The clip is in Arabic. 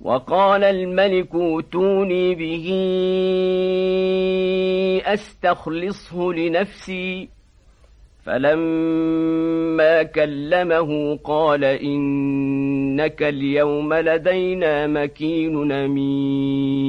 وقال الملك اوتوني به أستخلصه لنفسي. فلما كلمه قال إنك اليوم لدينا مكين أمين.